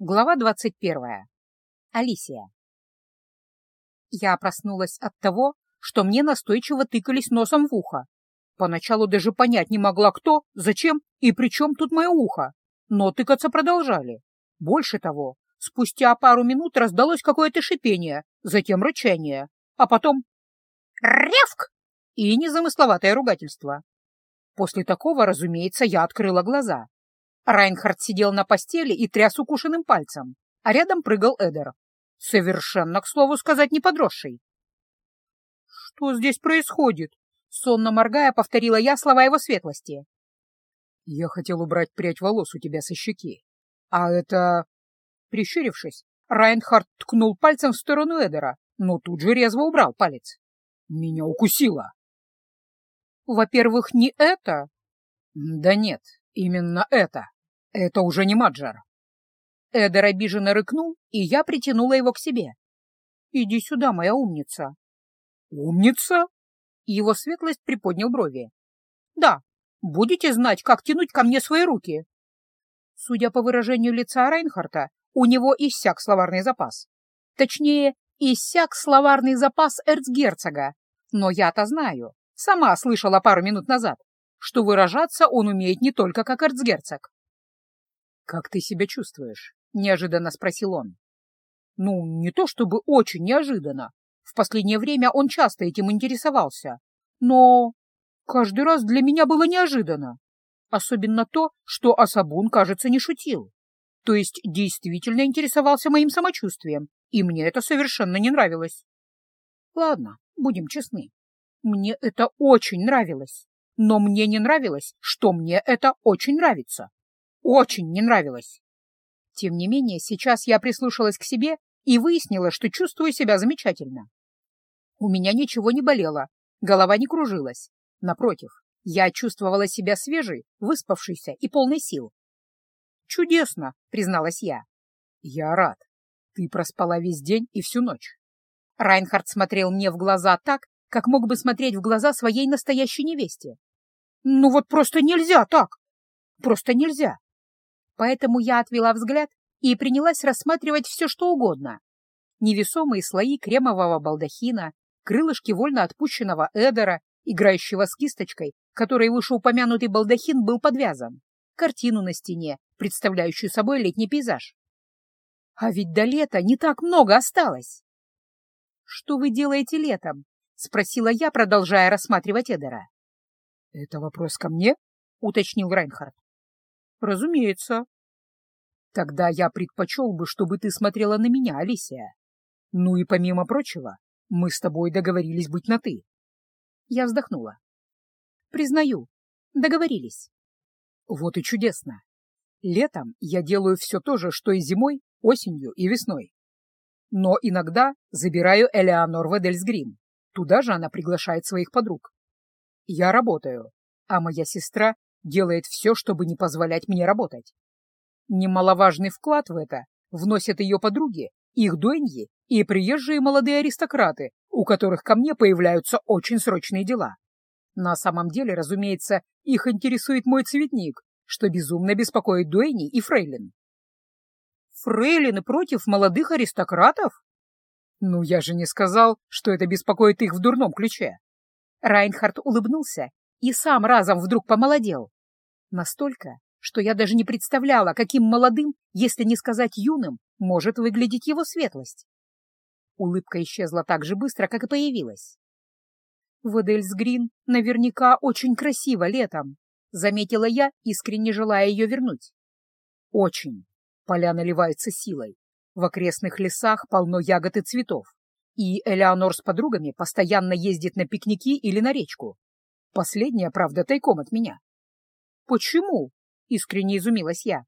Глава двадцать первая. Алисия. Я проснулась от того, что мне настойчиво тыкались носом в ухо. Поначалу даже понять не могла, кто, зачем и при чем тут мое ухо. Но тыкаться продолжали. Больше того, спустя пару минут раздалось какое-то шипение, затем рычание, а потом «Рявк!» и незамысловатое ругательство. После такого, разумеется, я открыла глаза. Райнхард сидел на постели и тряс укушенным пальцем, а рядом прыгал Эдер. Совершенно, к слову сказать, не подросший. «Что здесь происходит?» — сонно моргая, повторила я слова его светлости. «Я хотел убрать прядь волос у тебя со щеки. А это...» Прищурившись, Райнхард ткнул пальцем в сторону Эдера, но тут же резво убрал палец. «Меня укусило!» «Во-первых, не это?» «Да нет, именно это!» Это уже не Маджар. Эдер обиженно рыкнул, и я притянула его к себе. «Иди сюда, моя умница». «Умница?» Его светлость приподнял брови. «Да, будете знать, как тянуть ко мне свои руки». Судя по выражению лица Рейнхарта, у него иссяк словарный запас. Точнее, иссяк словарный запас эрцгерцога. Но я-то знаю, сама слышала пару минут назад, что выражаться он умеет не только как эрцгерцог. «Как ты себя чувствуешь?» — неожиданно спросил он. «Ну, не то чтобы очень неожиданно. В последнее время он часто этим интересовался. Но каждый раз для меня было неожиданно. Особенно то, что Асабун, кажется, не шутил. То есть действительно интересовался моим самочувствием, и мне это совершенно не нравилось. Ладно, будем честны. Мне это очень нравилось. Но мне не нравилось, что мне это очень нравится. Очень не нравилось. Тем не менее, сейчас я прислушалась к себе и выяснила, что чувствую себя замечательно. У меня ничего не болело, голова не кружилась. Напротив, я чувствовала себя свежей, выспавшейся и полной сил. «Чудесно», — призналась я. «Я рад. Ты проспала весь день и всю ночь». Райнхард смотрел мне в глаза так, как мог бы смотреть в глаза своей настоящей невесте. «Ну вот просто нельзя так! Просто нельзя!» Поэтому я отвела взгляд и принялась рассматривать все, что угодно. Невесомые слои кремового балдахина, крылышки вольно отпущенного эдера, играющего с кисточкой, которой вышеупомянутый балдахин был подвязан, картину на стене, представляющую собой летний пейзаж. А ведь до лета не так много осталось. «Что вы делаете летом?» — спросила я, продолжая рассматривать Эдера. «Это вопрос ко мне?» — уточнил Райнхард. Разумеется. Тогда я предпочел бы, чтобы ты смотрела на меня, Алисия. Ну и помимо прочего, мы с тобой договорились быть на «ты». Я вздохнула. Признаю, договорились. Вот и чудесно. Летом я делаю все то же, что и зимой, осенью и весной. Но иногда забираю Элеонор в Эдельсгрим. Туда же она приглашает своих подруг. Я работаю, а моя сестра делает все, чтобы не позволять мне работать. Немаловажный вклад в это вносят ее подруги, их дуэньи и приезжие молодые аристократы, у которых ко мне появляются очень срочные дела. На самом деле, разумеется, их интересует мой цветник, что безумно беспокоит дуэни и фрейлин. Фрейлины против молодых аристократов? Ну, я же не сказал, что это беспокоит их в дурном ключе. Райнхард улыбнулся и сам разом вдруг помолодел. Настолько, что я даже не представляла, каким молодым, если не сказать юным, может выглядеть его светлость. Улыбка исчезла так же быстро, как и появилась. «Водельсгрин наверняка очень красиво летом», — заметила я, искренне желая ее вернуть. «Очень. Поля наливаются силой. В окрестных лесах полно ягод и цветов. И Элеонор с подругами постоянно ездит на пикники или на речку. Последняя, правда, тайком от меня. «Почему?» — искренне изумилась я.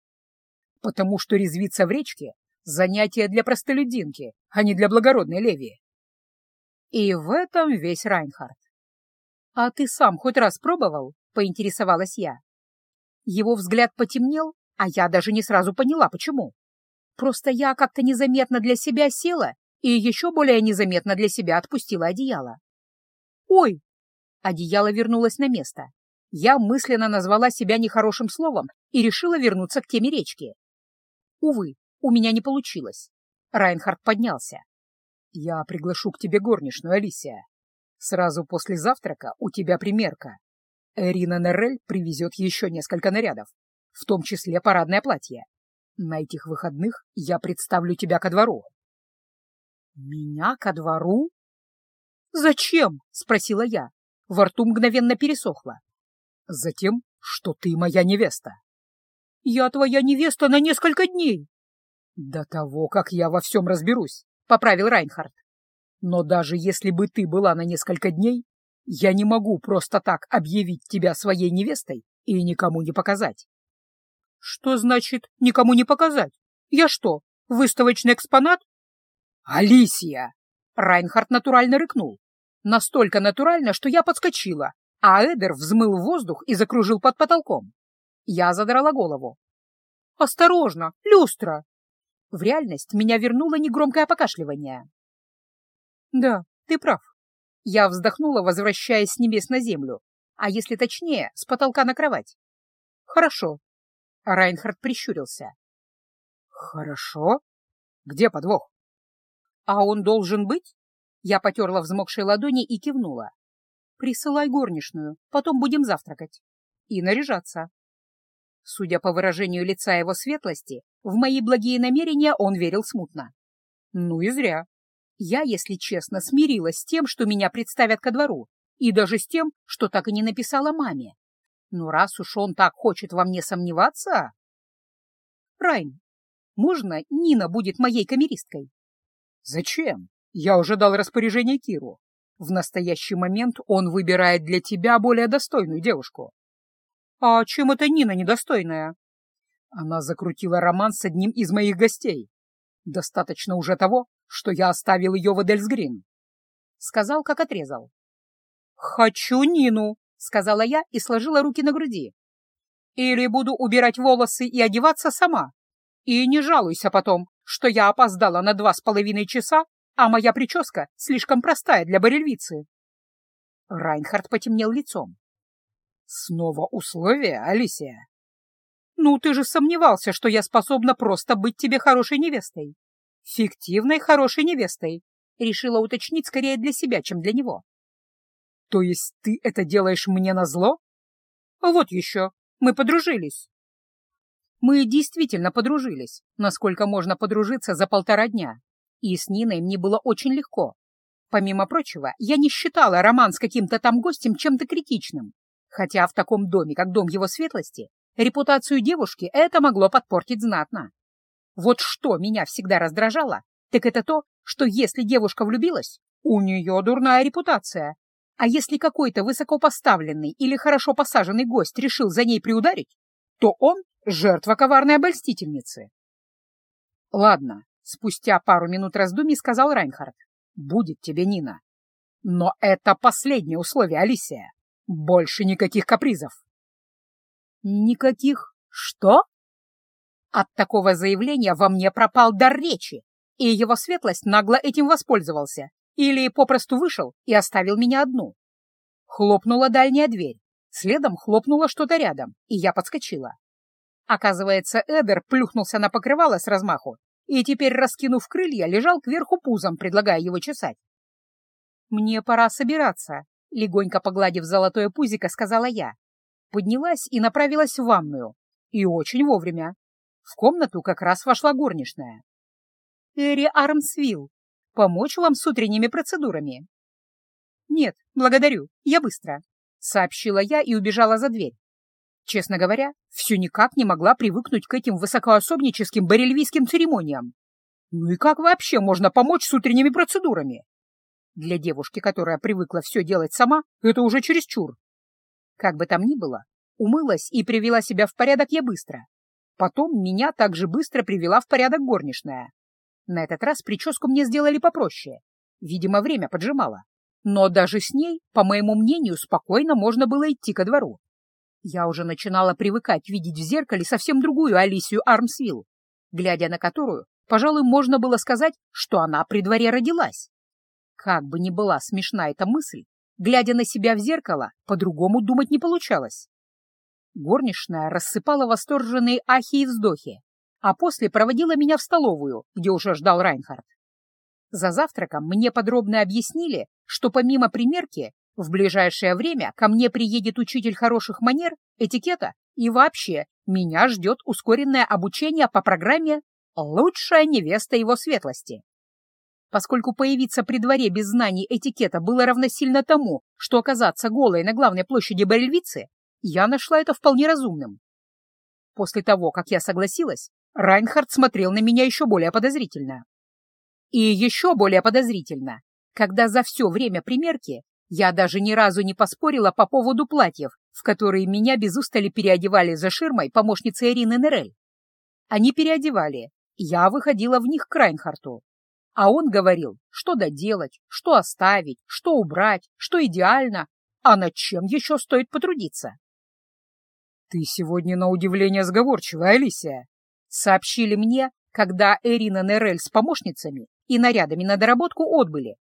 «Потому что резвиться в речке — занятие для простолюдинки, а не для благородной леви». И в этом весь Райнхард. «А ты сам хоть раз пробовал?» — поинтересовалась я. Его взгляд потемнел, а я даже не сразу поняла, почему. Просто я как-то незаметно для себя села и еще более незаметно для себя отпустила одеяло. «Ой!» Одеяло вернулось на место, я мысленно назвала себя нехорошим словом и решила вернуться к теме речки. Увы, у меня не получилось. Райнхард поднялся. «Я приглашу к тебе горничную, Алисия. Сразу после завтрака у тебя примерка. Эрина Неррель привезет еще несколько нарядов, в том числе парадное платье. На этих выходных я представлю тебя ко двору». «Меня ко двору?» «Зачем?» — спросила я. Во рту мгновенно пересохло. «Затем, что ты моя невеста». «Я твоя невеста на несколько дней». «До того, как я во всем разберусь», — поправил Райнхард. «Но даже если бы ты была на несколько дней, я не могу просто так объявить тебя своей невестой и никому не показать». «Что значит «никому не показать»? Я что, выставочный экспонат?» «Алисия!» Райнхард натурально рыкнул. Настолько натурально, что я подскочила, а Эдер взмыл в воздух и закружил под потолком. Я задрала голову. «Осторожно! Люстра!» В реальность меня вернуло негромкое покашливание. «Да, ты прав». Я вздохнула, возвращаясь с небес на землю, а если точнее, с потолка на кровать. «Хорошо». Райнхард прищурился. «Хорошо? Где подвох?» «А он должен быть?» Я потерла взмокшие ладони и кивнула. «Присылай горничную, потом будем завтракать. И наряжаться». Судя по выражению лица его светлости, в мои благие намерения он верил смутно. Ну и зря. Я, если честно, смирилась с тем, что меня представят ко двору, и даже с тем, что так и не написала маме. Но раз уж он так хочет во мне сомневаться... Райн, можно Нина будет моей камеристкой? Зачем? Я уже дал распоряжение Киру. В настоящий момент он выбирает для тебя более достойную девушку. А чем это Нина недостойная? Она закрутила роман с одним из моих гостей. Достаточно уже того, что я оставил ее в Эдельсгрин. Сказал, как отрезал. «Хочу Нину», — сказала я и сложила руки на груди. «Или буду убирать волосы и одеваться сама. И не жалуйся потом, что я опоздала на два с половиной часа, а моя прическа слишком простая для барельвицы». Райнхард потемнел лицом. «Снова условия, Алисия?» «Ну, ты же сомневался, что я способна просто быть тебе хорошей невестой. Фиктивной хорошей невестой», — решила уточнить скорее для себя, чем для него. «То есть ты это делаешь мне назло?» «Вот еще. Мы подружились». Мы действительно подружились, насколько можно подружиться за полтора дня. И с Ниной мне было очень легко. Помимо прочего, я не считала роман с каким-то там гостем чем-то критичным. Хотя в таком доме, как дом его светлости, Репутацию девушки это могло подпортить знатно. Вот что меня всегда раздражало, так это то, что если девушка влюбилась, у нее дурная репутация. А если какой-то высокопоставленный или хорошо посаженный гость решил за ней приударить, то он — жертва коварной обольстительницы. «Ладно», — спустя пару минут раздумий сказал Райнхард, — «будет тебе Нина. Но это последнее условие, Алисия. Больше никаких капризов». Никаких «что?» От такого заявления во мне пропал дар речи, и его светлость нагло этим воспользовался или попросту вышел и оставил меня одну. Хлопнула дальняя дверь, следом хлопнуло что-то рядом, и я подскочила. Оказывается, Эдер плюхнулся на покрывало с размаху и теперь, раскинув крылья, лежал кверху пузом, предлагая его чесать. «Мне пора собираться», — легонько погладив золотое пузико, сказала я поднялась и направилась в ванную. И очень вовремя. В комнату как раз вошла горничная. «Эри Армсвилл, помочь вам с утренними процедурами?» «Нет, благодарю, я быстро», — сообщила я и убежала за дверь. Честно говоря, все никак не могла привыкнуть к этим высокоособническим барельвийским церемониям. Ну и как вообще можно помочь с утренними процедурами? Для девушки, которая привыкла все делать сама, это уже чересчур. Как бы там ни было, умылась и привела себя в порядок я быстро. Потом меня также быстро привела в порядок горничная. На этот раз прическу мне сделали попроще. Видимо, время поджимало. Но даже с ней, по моему мнению, спокойно можно было идти ко двору. Я уже начинала привыкать видеть в зеркале совсем другую Алисию Армсвилл, глядя на которую, пожалуй, можно было сказать, что она при дворе родилась. Как бы ни была смешна эта мысль, Глядя на себя в зеркало, по-другому думать не получалось. Горничная рассыпала восторженные ахи и вздохи, а после проводила меня в столовую, где уже ждал Райнхард. За завтраком мне подробно объяснили, что помимо примерки, в ближайшее время ко мне приедет учитель хороших манер, этикета и вообще меня ждет ускоренное обучение по программе «Лучшая невеста его светлости». Поскольку появиться при дворе без знаний этикета было равносильно тому, что оказаться голой на главной площади Барельвицы, я нашла это вполне разумным. После того, как я согласилась, Райнхард смотрел на меня еще более подозрительно. И еще более подозрительно, когда за все время примерки я даже ни разу не поспорила по поводу платьев, в которые меня без устали переодевали за ширмой помощницы Ирины Нерель. Они переодевали, я выходила в них к Райнхарту. А он говорил, что доделать, что оставить, что убрать, что идеально, а над чем еще стоит потрудиться. «Ты сегодня на удивление сговорчивая, Алисия», — сообщили мне, когда Эрина Нерель с помощницами и нарядами на доработку отбыли.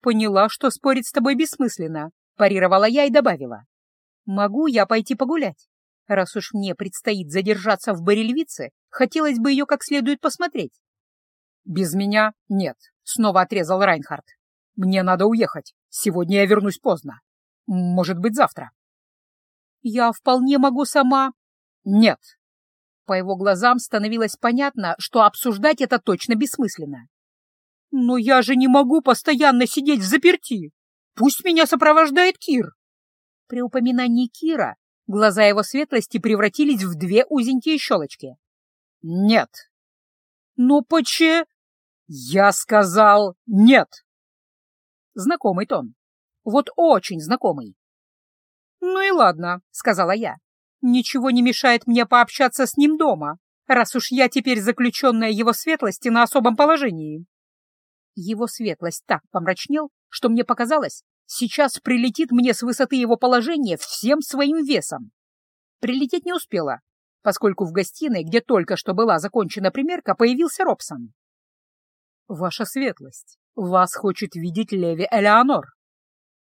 «Поняла, что спорить с тобой бессмысленно», — парировала я и добавила. «Могу я пойти погулять? Раз уж мне предстоит задержаться в Барельвице, хотелось бы ее как следует посмотреть». «Без меня нет», — снова отрезал Райнхард. «Мне надо уехать. Сегодня я вернусь поздно. Может быть, завтра». «Я вполне могу сама...» «Нет». По его глазам становилось понятно, что обсуждать это точно бессмысленно. «Но я же не могу постоянно сидеть в заперти. Пусть меня сопровождает Кир». При упоминании Кира глаза его светлости превратились в две узенькие щелочки. «Нет». «Но почему?» «Я сказал нет». Знакомый тон. Вот очень знакомый. «Ну и ладно», — сказала я. «Ничего не мешает мне пообщаться с ним дома, раз уж я теперь заключенная его светлости на особом положении». Его светлость так помрачнел, что мне показалось, сейчас прилетит мне с высоты его положения всем своим весом. Прилететь не успела, поскольку в гостиной, где только что была закончена примерка, появился Робсон. «Ваша светлость, вас хочет видеть Леви Элеонор».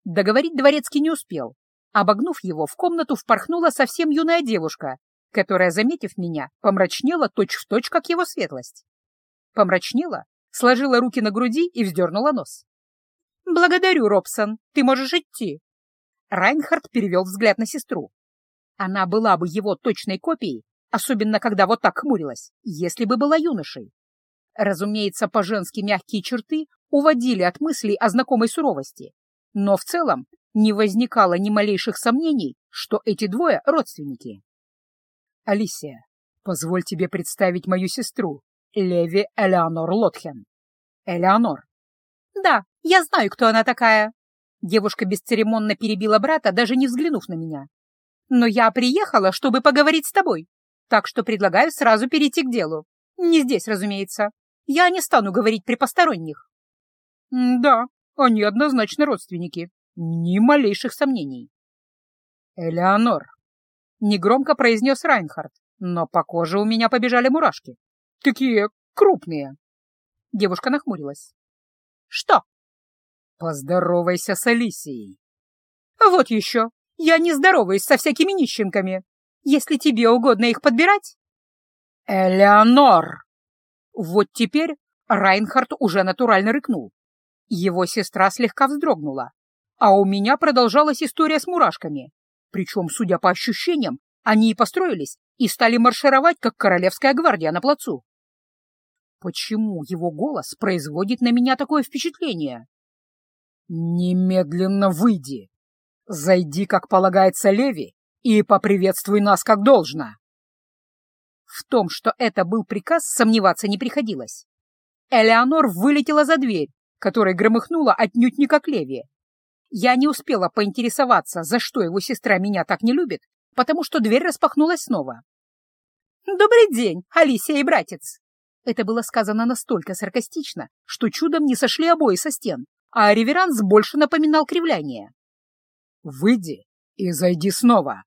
Договорить дворецкий не успел, Обогнув его, в комнату впорхнула совсем юная девушка, которая, заметив меня, помрачнела точь-в-точь, точь, как его светлость. Помрачнела, сложила руки на груди и вздернула нос. «Благодарю, Робсон, ты можешь идти». Райнхард перевел взгляд на сестру. Она была бы его точной копией, особенно когда вот так хмурилась, если бы была юношей. Разумеется, по-женски мягкие черты уводили от мыслей о знакомой суровости, но в целом не возникало ни малейших сомнений, что эти двое — родственники. «Алисия, позволь тебе представить мою сестру, Леви Элеонор Лотхен». «Элеонор». «Да, я знаю, кто она такая». Девушка бесцеремонно перебила брата, даже не взглянув на меня. «Но я приехала, чтобы поговорить с тобой, так что предлагаю сразу перейти к делу. Не здесь, разумеется. Я не стану говорить при посторонних». «Да, они однозначно родственники», ни малейших сомнений. «Элеонор», — негромко произнес Райнхард, но по коже у меня побежали мурашки. Такие крупные. Девушка нахмурилась. «Что?» «Поздоровайся с Алисией». «Вот еще. Я не здороваюсь со всякими нищенками. Если тебе угодно их подбирать...» «Элеонор!» Вот теперь Райнхард уже натурально рыкнул. Его сестра слегка вздрогнула, а у меня продолжалась история с мурашками. Причем, судя по ощущениям, они и построились, и стали маршировать, как королевская гвардия на плацу. Почему его голос производит на меня такое впечатление? «Немедленно выйди! Зайди, как полагается Леви, и поприветствуй нас как должно!» В том, что это был приказ, сомневаться не приходилось. Элеонор вылетела за дверь, которая громыхнула отнюдь не как Леви, я не успела поинтересоваться, за что его сестра меня так не любит, потому что дверь распахнулась снова. «Добрый день, Алисия и братец!» Это было сказано настолько саркастично, что чудом не сошли обои со стен, а реверанс больше напоминал кривляние. «Выйди и зайди снова!»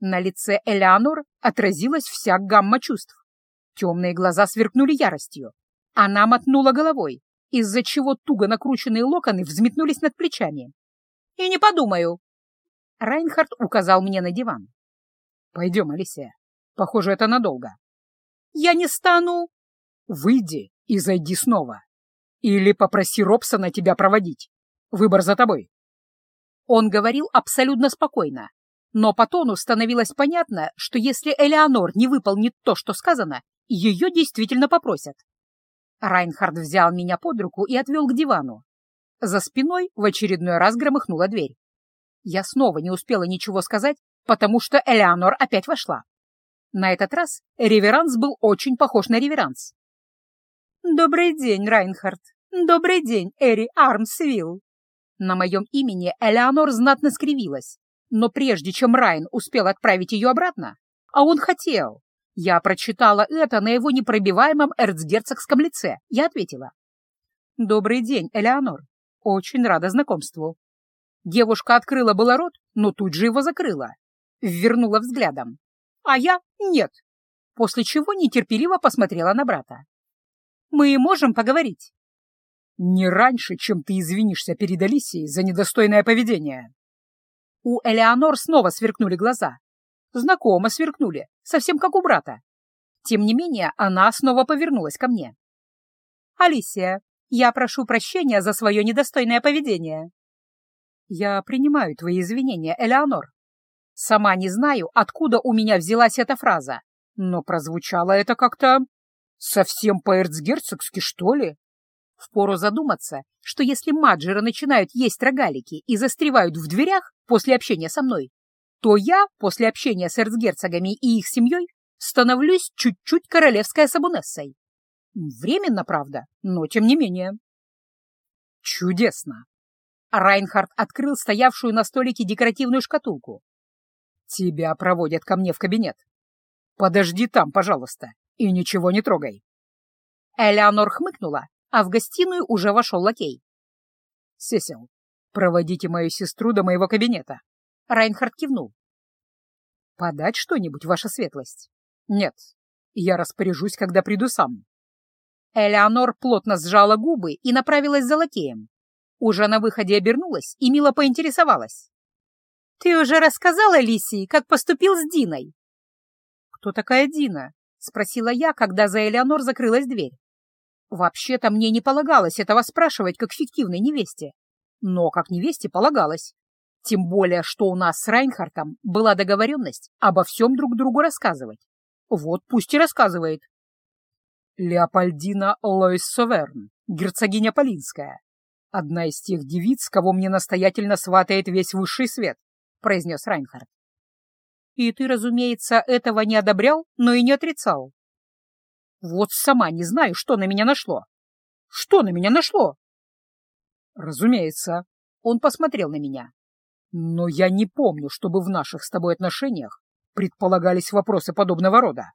На лице Элеонор отразилась вся гамма чувств. Темные глаза сверкнули яростью. Она мотнула головой, из-за чего туго накрученные локоны взметнулись над плечами. «И не подумаю!» Райнхард указал мне на диван. «Пойдем, Алисия. Похоже, это надолго». Я не стану...» «Выйди и зайди снова. Или попроси Робсона тебя проводить. Выбор за тобой». Он говорил абсолютно спокойно, но по тону становилось понятно, что если Элеонор не выполнит то, что сказано, ее действительно попросят. Райнхард взял меня под руку и отвел к дивану. За спиной в очередной раз громыхнула дверь. Я снова не успела ничего сказать, потому что Элеонор опять вошла. На этот раз реверанс был очень похож на реверанс. «Добрый день, Райнхард. Добрый день, Эри Армсвилл!» На моем имени Элеонор знатно скривилась, но прежде чем Райн успел отправить ее обратно, а он хотел, я прочитала это на его непробиваемом эрцгерцогском лице. Я ответила. «Добрый день, Элеонор. Очень рада знакомству». Девушка открыла было рот, но тут же его закрыла. Вернула взглядом. А я — нет. После чего нетерпеливо посмотрела на брата. «Мы можем поговорить?» «Не раньше, чем ты извинишься перед Алисией за недостойное поведение». У Элеонор снова сверкнули глаза. Знакомо сверкнули, совсем как у брата. Тем не менее, она снова повернулась ко мне. «Алисия, я прошу прощения за свое недостойное поведение». «Я принимаю твои извинения, Элеонор. Сама не знаю, откуда у меня взялась эта фраза, но прозвучало это как-то совсем по-эрцгерцогски, что ли?» Впору задуматься, что если маджеры начинают есть рогалики и застревают в дверях после общения со мной, то я, после общения с эрцгерцогами и их семьей, становлюсь чуть-чуть королевской сабунессой. Временно, правда, но тем не менее. Чудесно. Райнхард открыл стоявшую на столике декоративную шкатулку. Тебя проводят ко мне в кабинет. Подожди там, пожалуйста, и ничего не трогай. Элеонор хмыкнула, а в гостиную уже вошел лакей. Сесил, проводите мою сестру до моего кабинета. Райнхард кивнул. «Подать что-нибудь, ваша светлость?» «Нет, я распоряжусь, когда приду сам». Элеонор плотно сжала губы и направилась за лакеем. Уже на выходе обернулась и мило поинтересовалась. «Ты уже рассказала Лисии, как поступил с Диной?» «Кто такая Дина?» — спросила я, когда за Элеонор закрылась дверь. Вообще-то мне не полагалось этого спрашивать как фиктивной невесте. Но как невесте полагалось. Тем более, что у нас с Райнхартом была договоренность обо всем друг другу рассказывать. Вот пусть и рассказывает. Леопольдина Лоис Соверн, герцогиня Полинская. Одна из тех девиц, кого мне настоятельно сватает весь высший свет, произнес Райнхард. И ты, разумеется, этого не одобрял, но и не отрицал. Вот сама не знаю, что на меня нашло. Что на меня нашло? Разумеется. Он посмотрел на меня. Но я не помню, чтобы в наших с тобой отношениях предполагались вопросы подобного рода.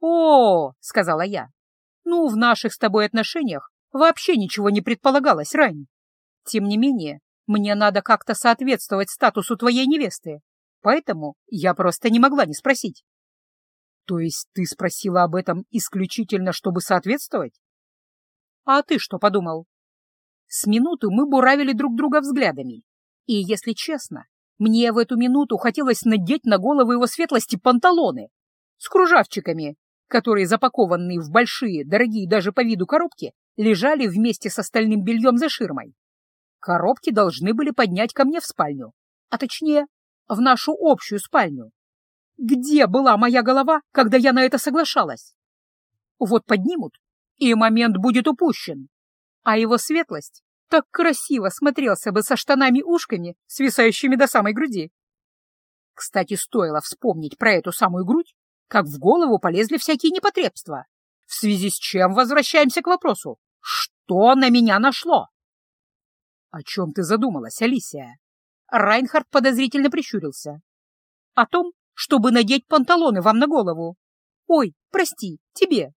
«О, — сказала я, — ну, в наших с тобой отношениях вообще ничего не предполагалось, Райн. Тем не менее, мне надо как-то соответствовать статусу твоей невесты, поэтому я просто не могла не спросить». «То есть ты спросила об этом исключительно, чтобы соответствовать?» «А ты что подумал?» С минуты мы буравили друг друга взглядами, и, если честно, мне в эту минуту хотелось надеть на голову его светлости панталоны с кружавчиками, которые, запакованные в большие, дорогие даже по виду коробки, лежали вместе с остальным бельем за ширмой. Коробки должны были поднять ко мне в спальню, а точнее, в нашу общую спальню. Где была моя голова, когда я на это соглашалась? Вот поднимут, и момент будет упущен, а его светлость так красиво смотрелся бы со штанами-ушками, свисающими до самой груди. Кстати, стоило вспомнить про эту самую грудь, как в голову полезли всякие непотребства. В связи с чем возвращаемся к вопросу. Что на меня нашло? О чем ты задумалась, Алисия? Райнхард подозрительно прищурился. О том, чтобы надеть панталоны вам на голову. Ой, прости, тебе.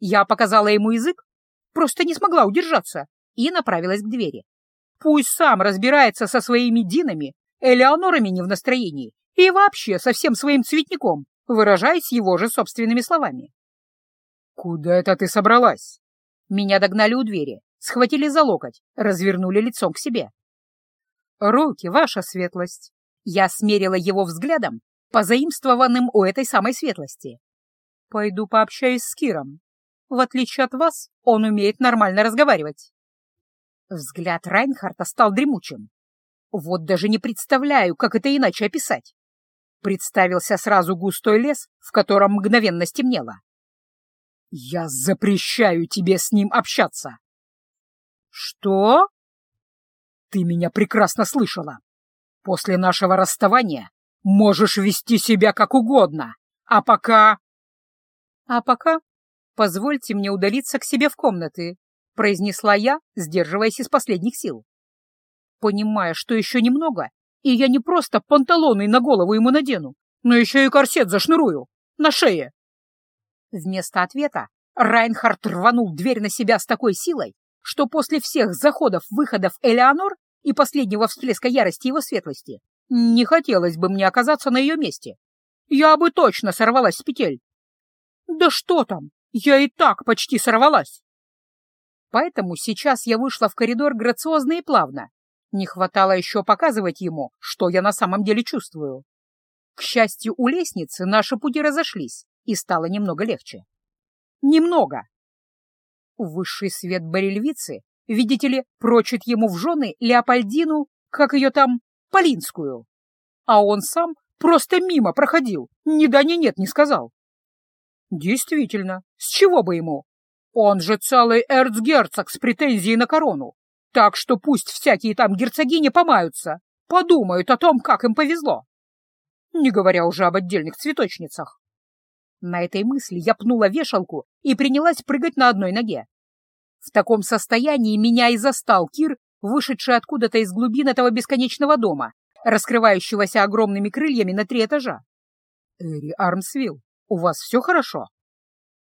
Я показала ему язык, просто не смогла удержаться и направилась к двери. Пусть сам разбирается со своими Динами, Элеонорами не в настроении и вообще со всем своим цветником, выражаясь его же собственными словами. «Куда это ты собралась?» Меня догнали у двери, схватили за локоть, развернули лицом к себе. «Руки, ваша светлость!» Я смерила его взглядом, позаимствованным у этой самой светлости. Пойду пообщаюсь с Киром. В отличие от вас, он умеет нормально разговаривать. Взгляд Райнхарта стал дремучим. Вот даже не представляю, как это иначе описать. Представился сразу густой лес, в котором мгновенно стемнело. «Я запрещаю тебе с ним общаться!» «Что?» «Ты меня прекрасно слышала. После нашего расставания можешь вести себя как угодно, а пока...» «А пока позвольте мне удалиться к себе в комнаты», — произнесла я, сдерживаясь из последних сил. Понимая, что еще немного, и я не просто панталоны на голову ему надену, но еще и корсет зашнурую, на шее. Вместо ответа Райнхард рванул дверь на себя с такой силой, что после всех заходов-выходов Элеонор и последнего всплеска ярости его светлости не хотелось бы мне оказаться на ее месте. Я бы точно сорвалась с петель. Да что там, я и так почти сорвалась. Поэтому сейчас я вышла в коридор грациозно и плавно. Не хватало еще показывать ему, что я на самом деле чувствую. К счастью, у лестницы наши пути разошлись, и стало немного легче. Немного. Высший свет барельвицы, видите ли, прочит ему в жены Леопольдину, как ее там, Полинскую. А он сам просто мимо проходил, ни да ни нет не сказал. Действительно, с чего бы ему? Он же целый эрцгерцог с претензией на корону. Так что пусть всякие там герцогини помаются, подумают о том, как им повезло. Не говоря уже об отдельных цветочницах. На этой мысли я пнула вешалку и принялась прыгать на одной ноге. В таком состоянии меня и застал Кир, вышедший откуда-то из глубин этого бесконечного дома, раскрывающегося огромными крыльями на три этажа. «Эри Армсвилл, у вас все хорошо?»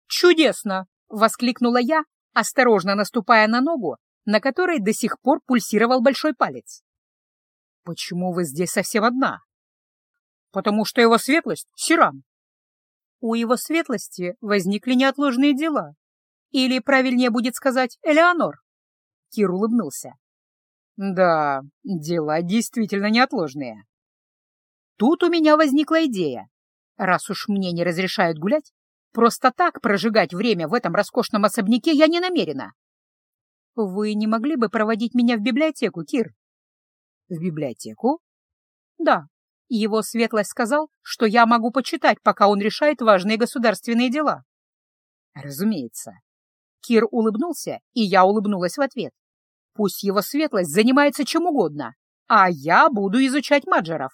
«Чудесно!» — воскликнула я, осторожно наступая на ногу, на которой до сих пор пульсировал большой палец. «Почему вы здесь совсем одна?» «Потому что его светлость — Сиран». «У его светлости возникли неотложные дела. Или, правильнее будет сказать, Элеонор». Кир улыбнулся. «Да, дела действительно неотложные». Тут у меня возникла идея. Раз уж мне не разрешают гулять, Просто так прожигать время в этом роскошном особняке я не намерена. Вы не могли бы проводить меня в библиотеку, Кир? В библиотеку? Да. Его светлость сказал, что я могу почитать, пока он решает важные государственные дела. Разумеется. Кир улыбнулся, и я улыбнулась в ответ. Пусть его светлость занимается чем угодно, а я буду изучать маджеров.